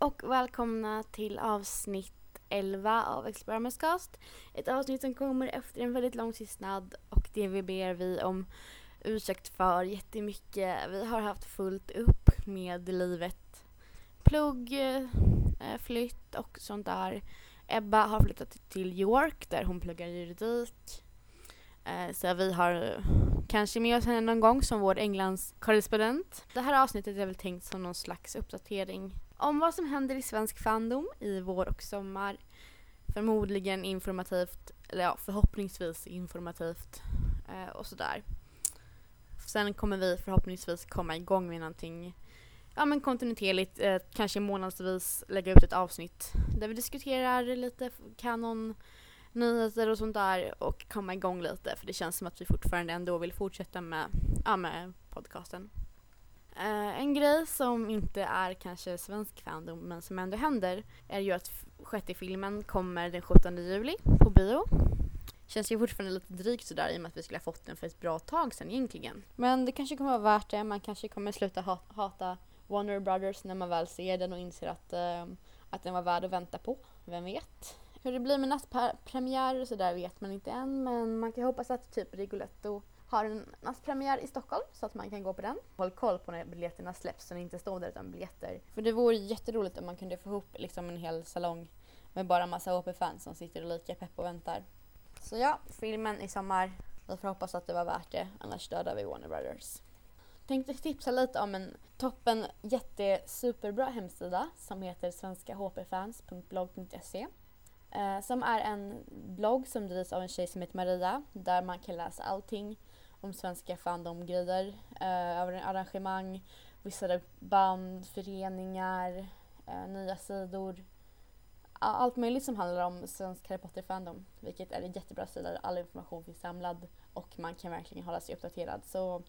och välkomna till avsnitt 11 av Explorers Cast. Ett avsnitt som kommer efter en väldigt lång tystnad och det vi ber vi om ursäkt för jättemycket. Vi har haft fullt upp med livet. Plugg, eh, flytt och sånt där. Ebba har flyttat till York där hon pluggar juridik. Eh, så vi har eh, kanske med oss henne någon gång som vår Englands korrespondent. Det här avsnittet är väl tänkt som någon slags uppdatering om vad som händer i svensk fandom i vår och sommar. Förmodligen informativt, eller ja, förhoppningsvis informativt eh, och sådär. Sen kommer vi förhoppningsvis komma igång med någonting ja, men kontinuerligt, eh, kanske månadsvis lägga ut ett avsnitt där vi diskuterar lite kanon, nyheter och sånt där och komma igång lite för det känns som att vi fortfarande ändå vill fortsätta med, ja, med podcasten. Eh, en grej som inte är kanske svensk fandom men som ändå händer är ju att sjätte filmen kommer den 17 juli på bio. Känns ju fortfarande lite drygt sådär i och med att vi skulle ha fått den för ett bra tag sedan egentligen. Men det kanske kommer vara värt det, man kanske kommer sluta hata Warner Brothers när man väl ser den och inser att, eh, att den var värd att vänta på. Vem vet? Hur det blir med nattpremiärer och sådär vet man inte än men man kan hoppas att typ Rigoletto har en nattpremiär i Stockholm så att man kan gå på den. Håll koll på när biljetterna släpps så ni inte står där utan biljetter. För det vore jätteroligt om man kunde få ihop liksom en hel salong med bara massa HP-fans som sitter och lika pepp och väntar. Så ja, filmen i sommar. Vi får hoppas att det var värt det, annars dödar vi Warner Brothers. Tänkte tipsa lite om en toppen jättesuperbra hemsida som heter svenskahpfans.blogg.se eh, som är en blogg som drivs av en tjej som heter Maria där man kan läsa allting om svenska fandom-grejer, eh, arrangemang, vissa band, föreningar, eh, nya sidor. Allt möjligt som handlar om svensk Harry Potter-fandom, vilket är en jättebra sida där all information finns samlad och man kan verkligen hålla sig uppdaterad. Så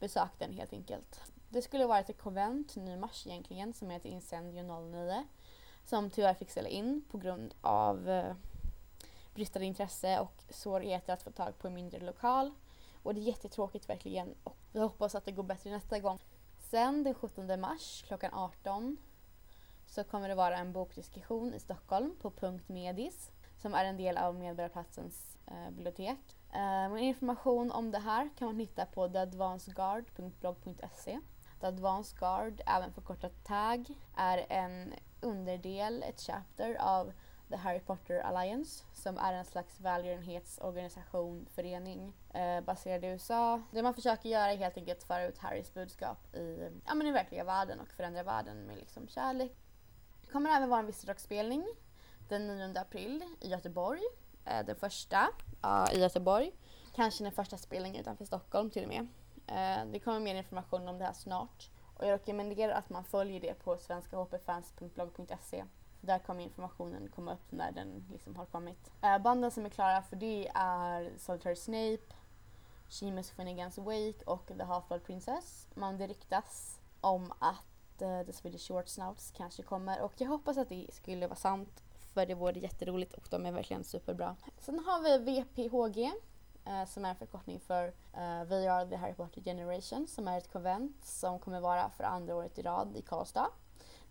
besök den helt enkelt. Det skulle varit ett konvent nu i mars egentligen som heter Incendio 09 som tyvärr fick ställa in på grund av eh, bristande intresse och svårigheter att få tag på en mindre lokal. Och det är jättetråkigt verkligen och vi hoppas att det går bättre nästa gång. Sen den 17 mars klockan 18 så kommer det vara en bokdiskussion i Stockholm på Punkt Medis som är en del av Medborgarplatsens eh, bibliotek. Eh, information om det här kan man hitta på theadvancedguard.blogg.se. The Advanced Guard, även förkortat TAG, är en underdel, ett chapter av The Harry Potter Alliance som är en slags välgörenhetsorganisation, förening eh, baserad i USA. Det man försöker göra är helt enkelt att föra ut Harrys budskap i, ja, men i verkliga världen och förändra världen med liksom kärlek. Det kommer även vara en visseldragsspelning den 9 april i Göteborg. Eh, den första ja, i Göteborg. Kanske den första spelningen utanför Stockholm till och med. Eh, det kommer mer information om det här snart. Och jag rekommenderar att man följer det på svenskahpfans.blogg.se där kommer informationen komma upp när den liksom har kommit. Uh, banden som är klara för det är Solitary Snape, Seamus Finnegans Wake och The Half-Blood Princess. Men det ryktas om att uh, The Swedish Short Snouts kanske kommer och jag hoppas att det skulle vara sant för det vore jätteroligt och de är verkligen superbra. Sen har vi VPHG uh, eh, som är en förkortning för uh, VR The Harry Potter Generation som är ett konvent som kommer vara för andra året i rad i Karlstad.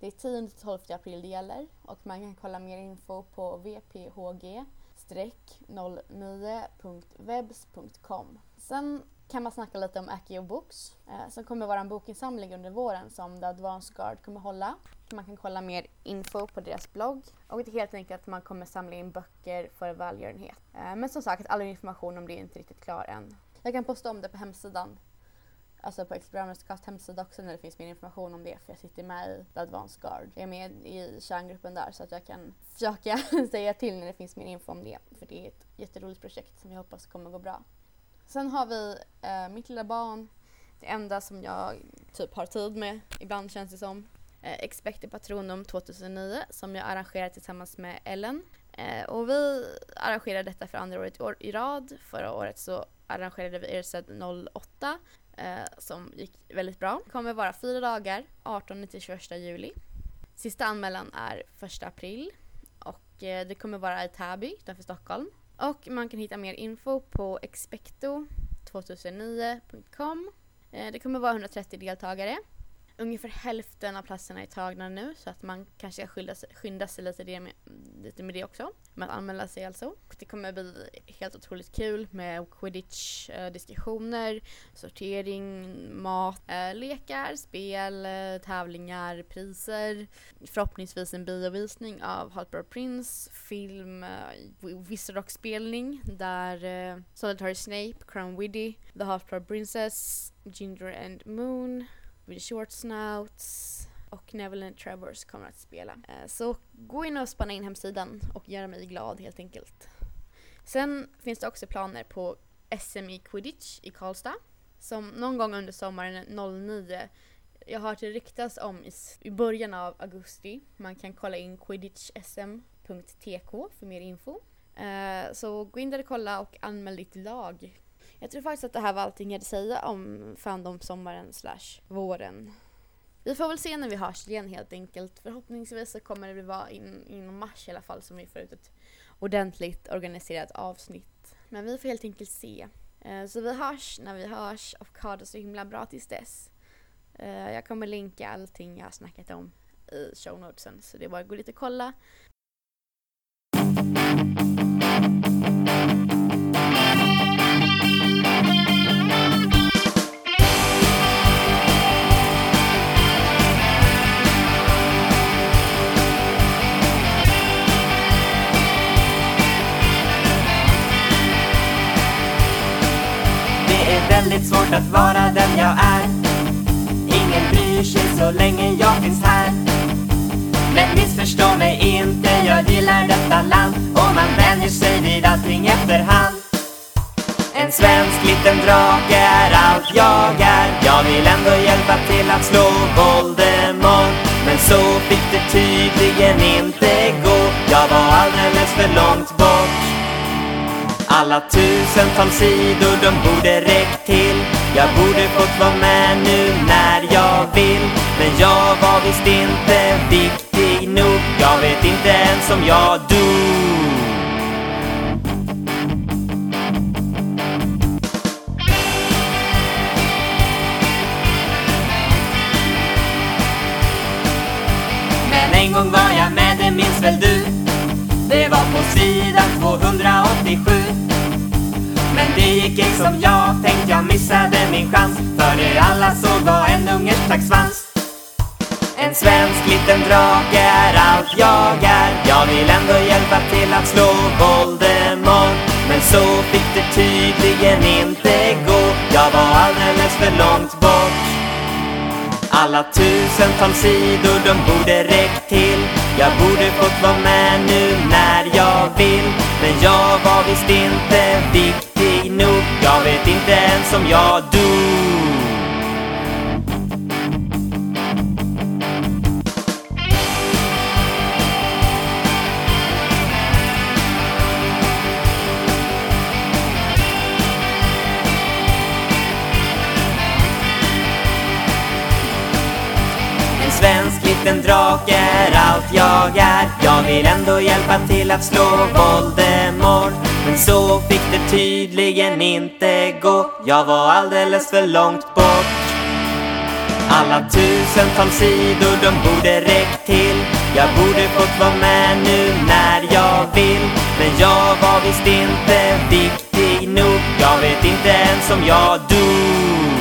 Det är 10-12 april det gäller och man kan kolla mer info på vphg-09.webs.com. Sen kan man snacka lite om Accio Books eh, som kommer vara en bokinsamling under våren som The Advanced Guard kommer hålla. Man kan kolla mer info på deras blogg och det är helt enkelt att man kommer samla in böcker för välgörenhet. Eh, men som sagt, all information om det är inte riktigt klar än. Jag kan posta om det på hemsidan alltså på Explorers Cast hemsida också när det finns mer information om det för jag sitter med i The Advanced Guard. Jag är med i kärngruppen där så att jag kan försöka säga till när det finns mer info om det för det är ett jätteroligt projekt som jag hoppas kommer gå bra. Sen har vi eh, mitt lilla barn, det enda som jag typ har tid med, ibland känns det som. Eh, Expecte Patronum 2009 som jag arrangerar tillsammans med Ellen. Eh, och vi arrangerar detta för andra året i rad. Förra året så arrangerade vi ERSED 08 eh, som gick väldigt bra. Det kommer vara fyra dagar, 18 till 21 juli. Sista anmälan är 1 april och eh, det kommer vara i Täby utanför Stockholm. Och man kan hitta mer info på expecto2009.com. Eh, det kommer vara 130 deltagare. Ungefär hälften av platserna är tagna nu så att man kanske skynda sig, skynda sig lite, det med, lite med det också. Med att anmäla sig alltså. Det kommer bli helt otroligt kul med quidditch-diskussioner, eh, sortering, mat, eh, lekar, spel, eh, tävlingar, priser. Förhoppningsvis en biovisning av Haltborough Prince, film, äh, Wizardrock-spelning där Solitary Snape, Crown Widdy, The Haltborough Princess, Ginger and Moon With Short Snouts och Neville and Travers kommer att spela. Eh, så gå in och spana in hemsidan och gör mig glad helt enkelt. Sen finns det också planer på SM i Quidditch i Karlstad som någon gång under sommaren 09 jag har hört det ryktas om i, början av augusti. Man kan kolla in quidditchsm.tk för mer info. Eh, så gå in där och kolla och anmäl ditt lag. Jag tror faktiskt att det här var allting jag hade att säga om Fandom-sommaren slash våren. Vi får väl se när vi hörs igen helt enkelt. Förhoppningsvis så kommer det vara in, inom mars i alla fall som vi får ut ett ordentligt organiserat avsnitt. Men vi får helt enkelt se. Eh, så vi hörs när vi hörs och ha det så himla bra tills dess. Eh, jag kommer länka allting jag har snackat om i show notesen så det är bara att gå dit och kolla. Väldigt svårt att vara den jag är. Ingen bryr sig så länge jag finns här. Men missförstå mig inte, jag gillar detta land. Och man vänjer sig vid allting efterhand. En svensk liten drake är allt jag är. Jag vill ändå hjälpa till att slå Voldemort. Men så fick det tydligen inte gå. Jag var alldeles för långt bort alla tusentals sidor de borde räckt till. Jag borde fått vara med nu när jag vill. Men jag var visst inte viktig nog. Jag vet inte ens om jag dog. Men en gång var jag med, det minns väl du? Det var på sidan 287 det gick inte som jag tänkt, jag missade min chans. För det alla såg var en ungerstacksvans En svensk liten drake är allt jag är. Jag vill ändå hjälpa till att slå Voldemort. Men så fick det tydligen inte gå. Jag var alldeles för långt bort. Alla tusentals sidor de borde räckt till. Jag borde fått vara med nu när jag vill. Men jag var visst inte viktig som jag dog En svensk liten drake är allt jag är. Jag vill ändå hjälpa till att slå Voldemort men så fick det tydligen inte gå. Jag var alldeles för långt bort. Alla tusentals sidor de borde räckt till. Jag borde fått vara med nu när jag vill. Men jag var visst inte viktig nog. Jag vet inte ens om jag dog.